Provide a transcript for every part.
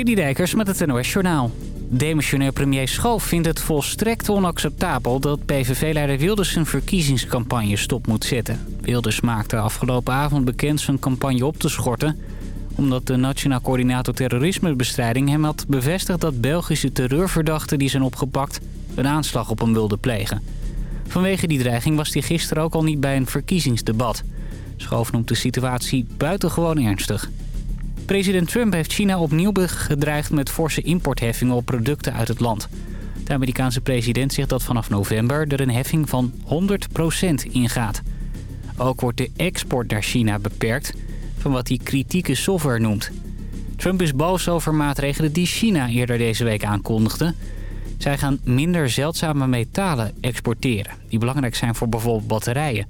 Lady Dijkers met het NOS Journaal. Demissionair premier Schoof vindt het volstrekt onacceptabel... dat PVV-leider Wilders zijn verkiezingscampagne stop moet zetten. Wilders maakte afgelopen avond bekend zijn campagne op te schorten... omdat de Nationaal Coördinator Terrorismebestrijding hem had bevestigd... dat Belgische terreurverdachten die zijn opgepakt een aanslag op hem wilden plegen. Vanwege die dreiging was hij gisteren ook al niet bij een verkiezingsdebat. Schoof noemt de situatie buitengewoon ernstig. President Trump heeft China opnieuw gedreigd met forse importheffingen op producten uit het land. De Amerikaanse president zegt dat vanaf november er een heffing van 100% ingaat. Ook wordt de export naar China beperkt van wat hij kritieke software noemt. Trump is boos over maatregelen die China eerder deze week aankondigde. Zij gaan minder zeldzame metalen exporteren... die belangrijk zijn voor bijvoorbeeld batterijen.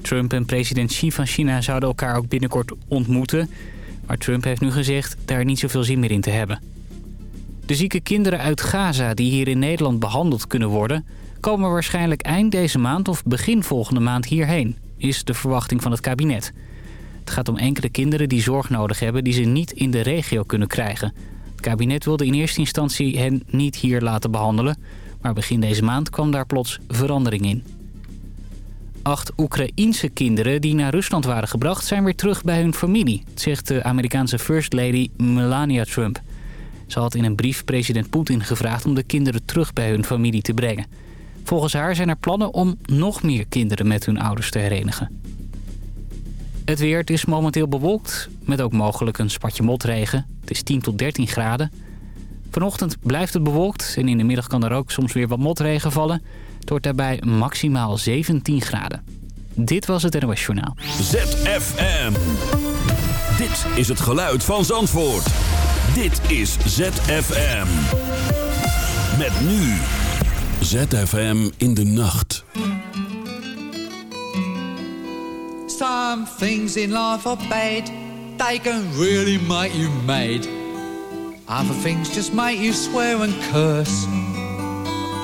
Trump en president Xi van China zouden elkaar ook binnenkort ontmoeten... Maar Trump heeft nu gezegd daar niet zoveel zin meer in te hebben. De zieke kinderen uit Gaza die hier in Nederland behandeld kunnen worden... komen waarschijnlijk eind deze maand of begin volgende maand hierheen... is de verwachting van het kabinet. Het gaat om enkele kinderen die zorg nodig hebben... die ze niet in de regio kunnen krijgen. Het kabinet wilde in eerste instantie hen niet hier laten behandelen... maar begin deze maand kwam daar plots verandering in. Acht Oekraïense kinderen die naar Rusland waren gebracht... zijn weer terug bij hun familie, zegt de Amerikaanse First Lady Melania Trump. Ze had in een brief president Poetin gevraagd om de kinderen terug bij hun familie te brengen. Volgens haar zijn er plannen om nog meer kinderen met hun ouders te herenigen. Het weer, is momenteel bewolkt, met ook mogelijk een spatje motregen. Het is 10 tot 13 graden. Vanochtend blijft het bewolkt en in de middag kan er ook soms weer wat motregen vallen... Het wordt daarbij maximaal 17 graden. Dit was het NOS Journaal. ZFM. Dit is het geluid van Zandvoort. Dit is ZFM. Met nu. ZFM in de nacht. Some things in life are bad. They can really make you mad. Other things just make you swear and curse.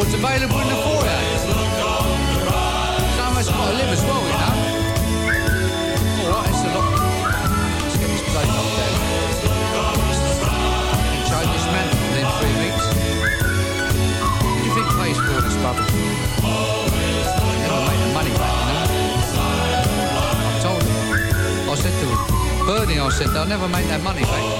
those records available in the foyer. Somewhere's got to live as well, you know. Alright, it's a lot. Let's get this place up there. Change this man within three weeks. What do you think pays for all this rubbish? Never made the money back, you know. I told him. I said to him, Bernie, I said, they'll never make that money back.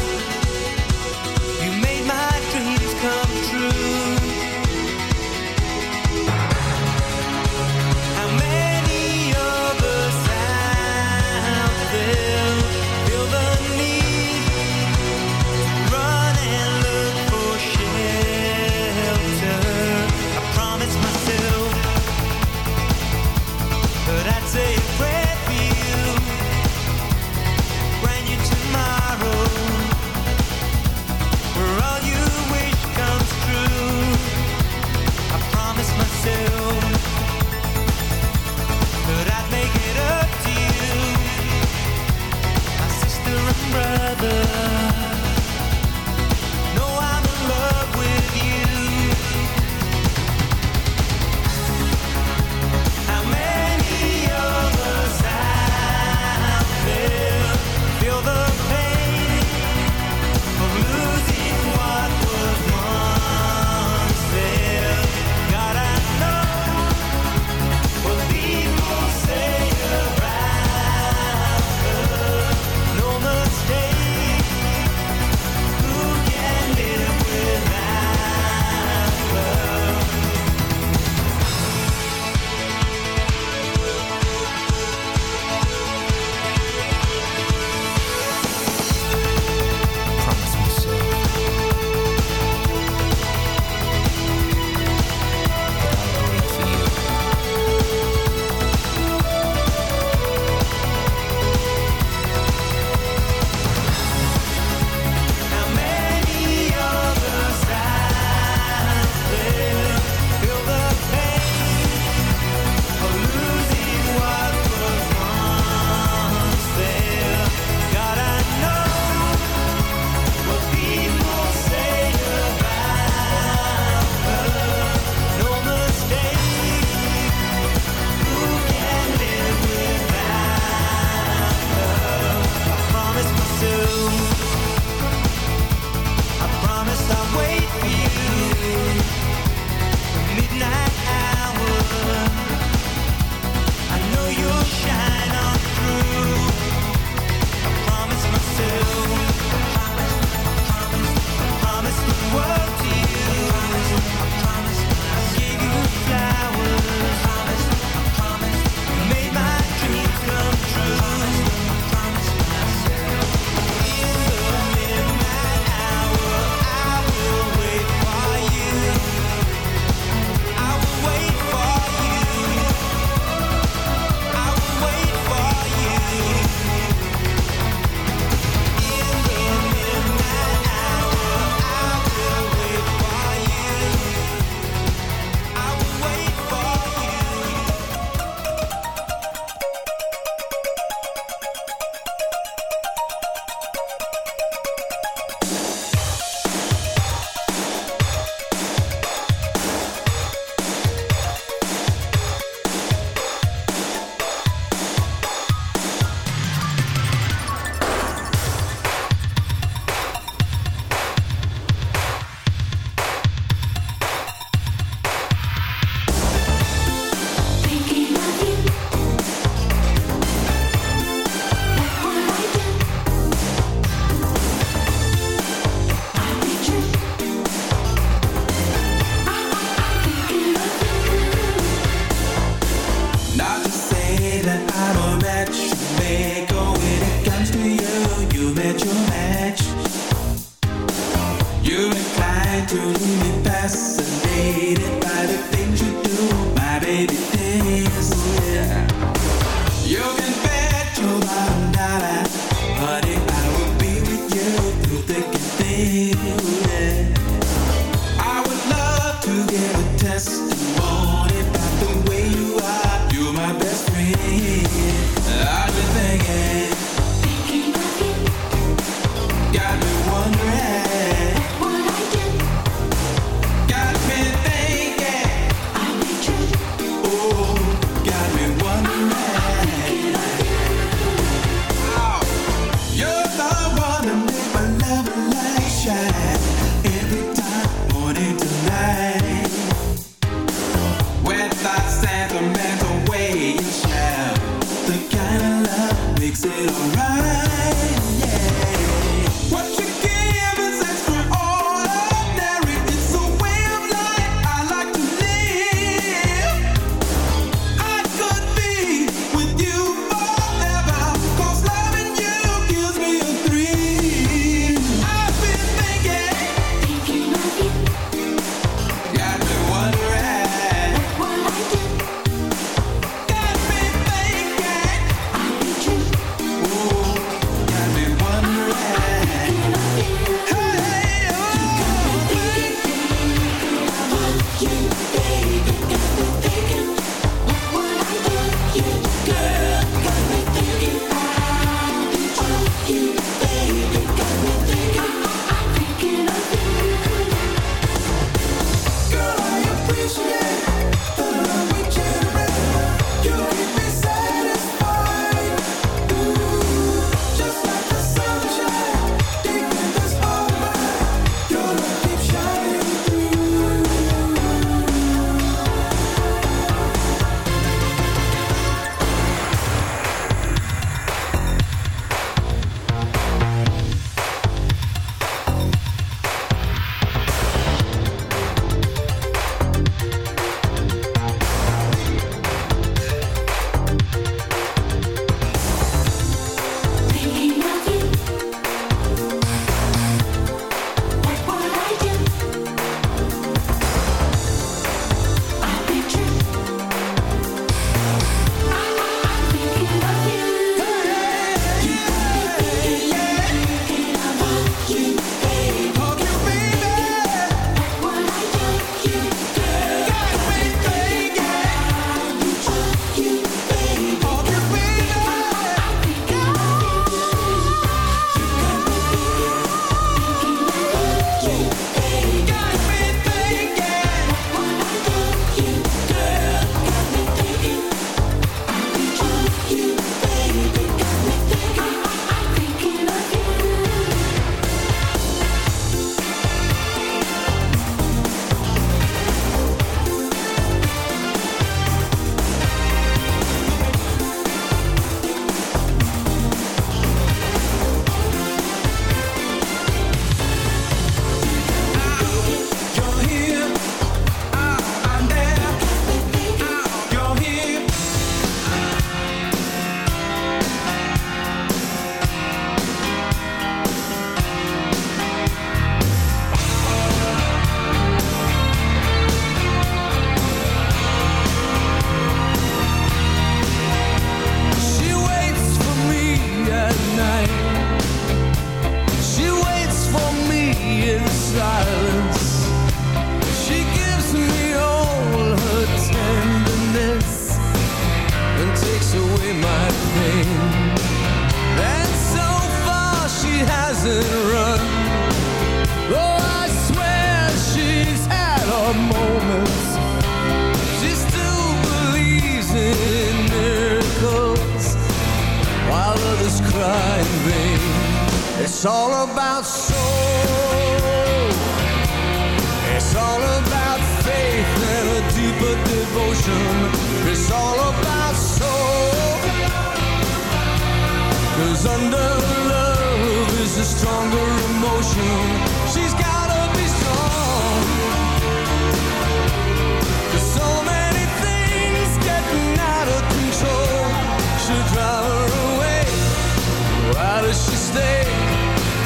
she stay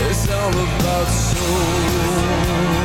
It's all about soul.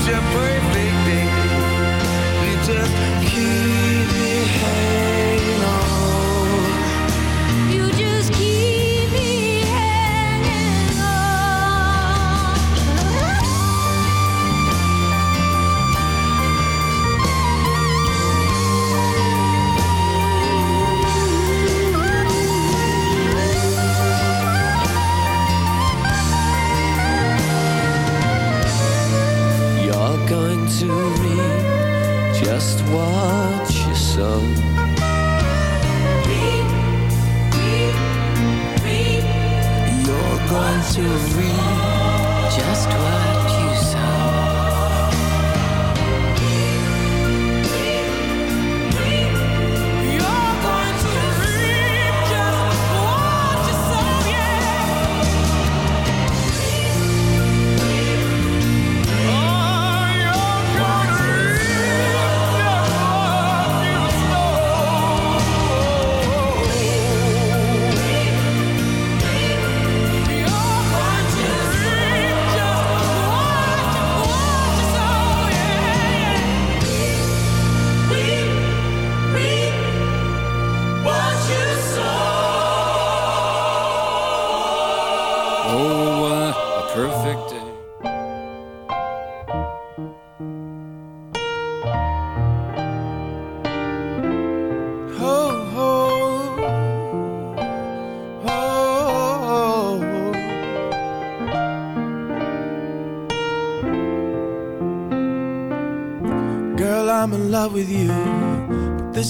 such a perfect day. You just keep it. high. to read.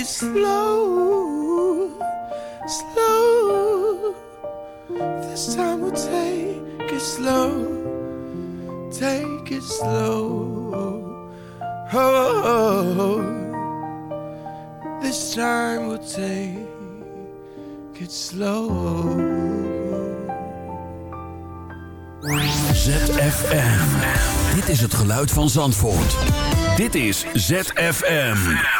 It slow. Slow. This time we'll take it slow. Take it slow. Oh, this time we'll take it slow. ZFM. Dit is het geluid van Zandvoort. Dit is ZFM.